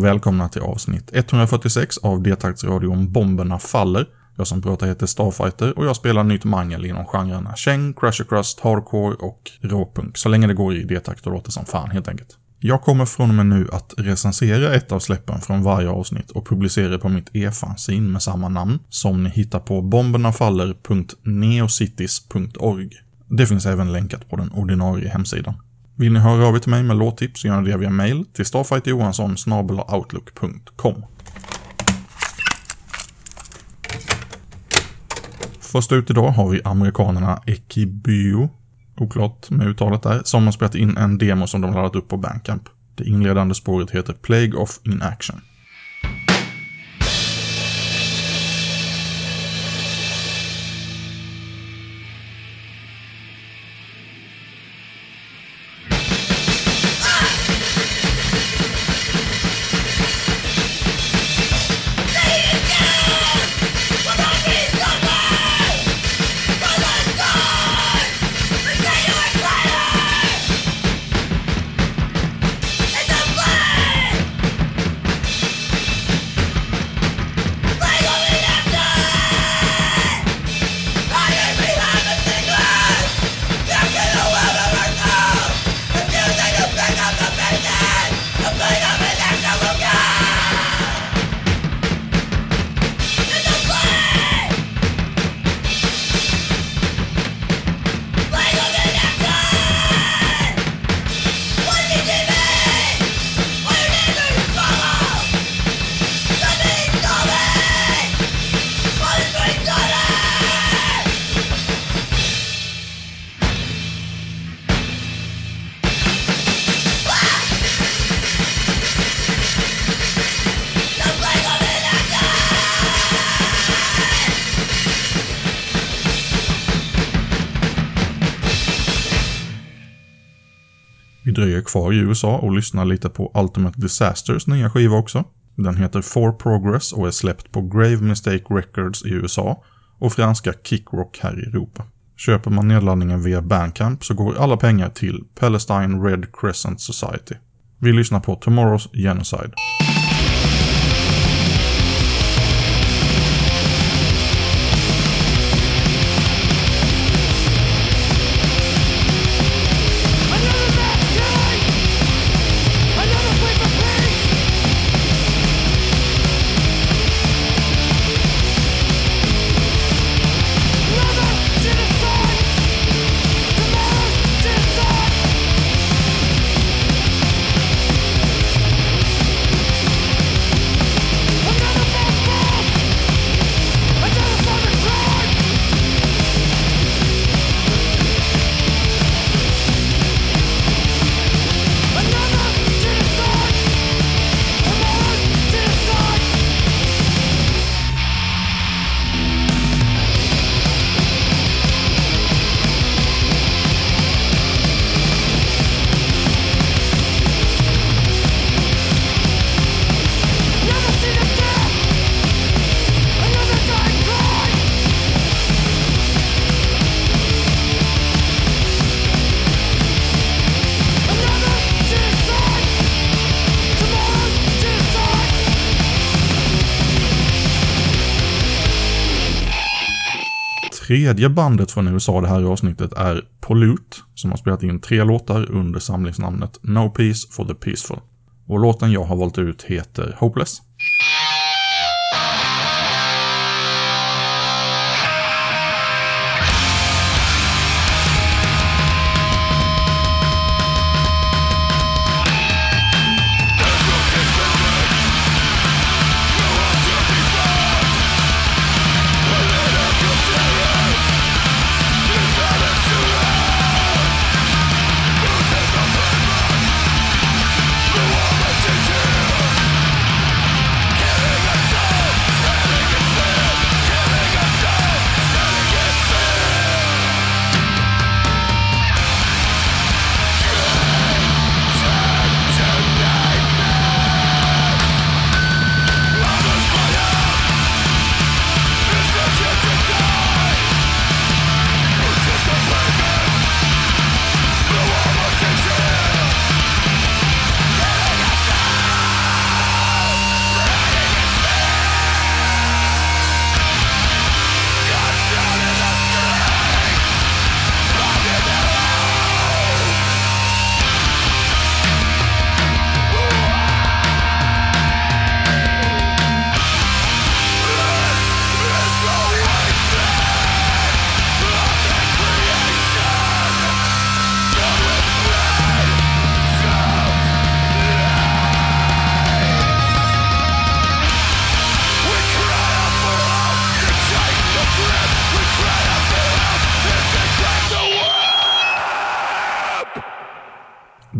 Och välkomna till avsnitt 146 av D-taktsradion Bomberna Faller. Jag som pratar heter Starfighter och jag spelar nytt mangel inom genrerna Cheng, Crusher Crust, Hardcore och Råpunk, så länge det går i D-takt och låter som fan helt enkelt. Jag kommer från och med nu att recensera ett av släppen från varje avsnitt och publicera på mitt e-fanzine med samma namn, som ni hittar på bombernafaller.neocities.org. Det finns även länkat på den ordinarie hemsidan. Vill ni höra av er till mig med låttips så gör ni det via mail till starfighterjohansson.outlook.com Först ut idag har vi amerikanerna Ekibio, oklart med uttalet där, som har spelat in en demo som de laddat upp på Bandcamp. Det inledande spåret heter Plague of Inaction. Dröjer kvar i USA och lyssnar lite på Ultimate Disasters nya skiva också. Den heter For Progress och är släppt på Grave Mistake Records i USA och franska Kickrock här i Europa. Köper man nedladdningen via Bandcamp så går alla pengar till Palestine Red Crescent Society. Vi lyssnar på Tomorrow's Genocide. Tredje bandet från USA det här avsnittet är Pollute, som har spelat in tre låtar under samlingsnamnet No Peace for the Peaceful. Och låten jag har valt ut heter Hopeless.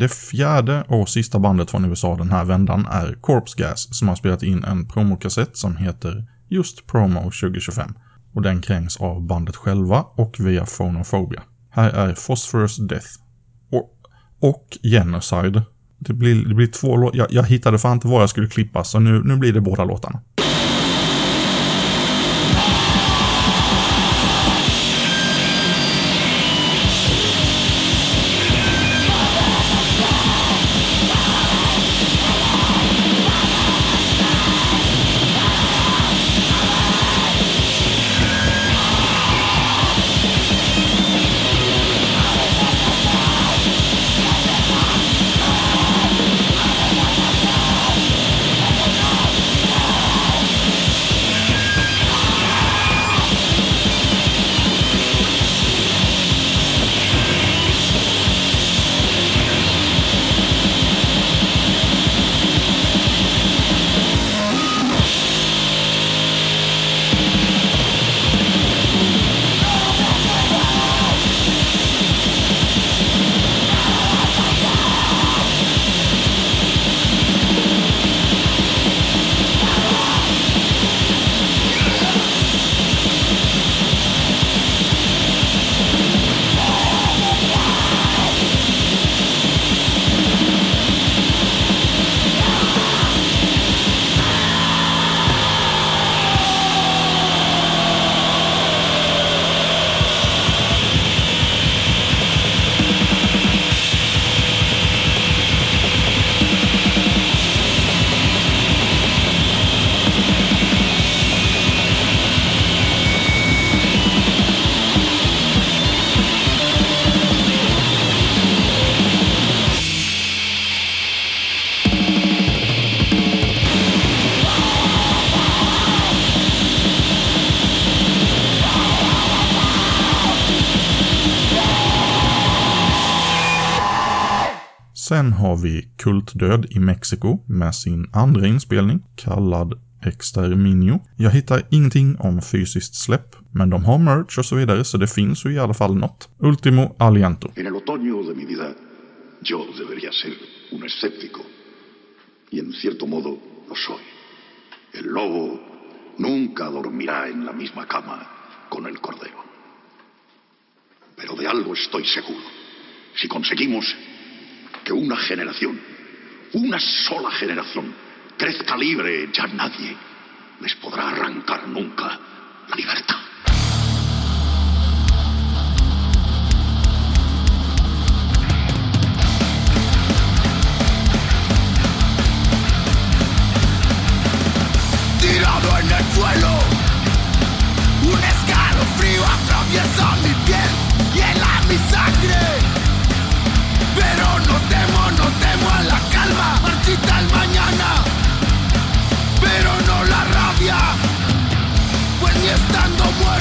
Det fjärde och sista bandet från USA den här vändan är Corpse Gas som har spelat in en promokassett som heter just Promo 2025. Och den krängs av bandet själva och via Phonophobia. Här är Phosphorus Death. Och, och Genocide. Det blir, det blir två låtar. Jag, jag hittade fan inte var jag skulle klippa, så nu, nu blir det båda låtarna. Sen har vi Kultdöd i Mexiko med sin andra inspelning, kallad Exterminio. Jag hittar ingenting om fysiskt släpp, men de har merch och så vidare, så det finns ju i alla fall något. Ultimo Aliento. En el otoño de mi vida, yo debería ser un escéptico. Y en cierto modo lo soy. El lobo nunca dormirá en la misma cama con el cordero. Pero de algo estoy seguro. Si conseguimos que una generación, una sola generación, crezca libre, ya nadie les podrá arrancar nunca la libertad. tirado en el suelo. Un escalofrío atraviesa mi piel y hela mi sangre. Pero no temo, no temo a la calma, marchita el mañana. Pero no la rabia, pues ni estando muerto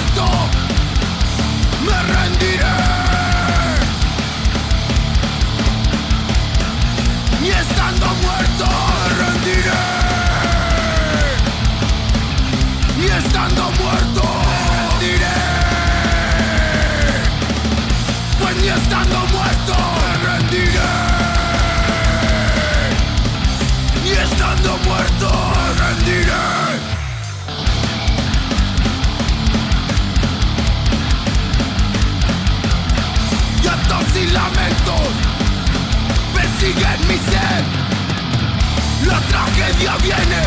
tragedia viene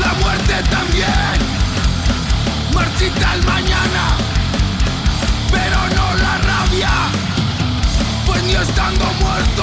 la muerte también. Marchita el mañana, pero no la rabia, pues ni estando muerto,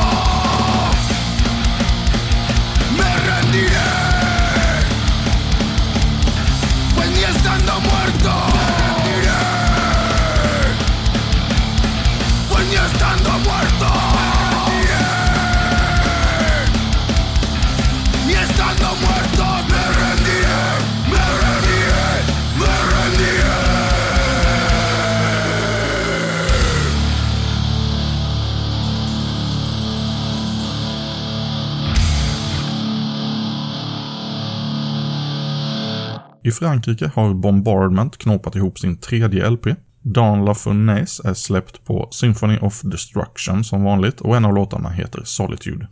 I Frankrike har Bombardment knåpat ihop sin tredje LP. Dan LaFournaise är släppt på Symphony of Destruction som vanligt och en av låtarna heter Solitude.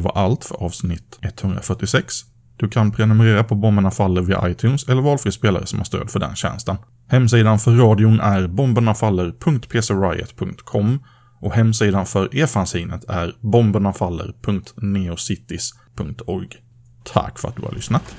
Det var allt för avsnitt 146. Du kan prenumerera på Bomberna Faller via iTunes eller valfri spelare som har stöd för den tjänsten. Hemsidan för radion är bombernafaller.pcriot.com och hemsidan för e-fanzinet är bombernafaller.neocities.org. Tack för att du har lyssnat!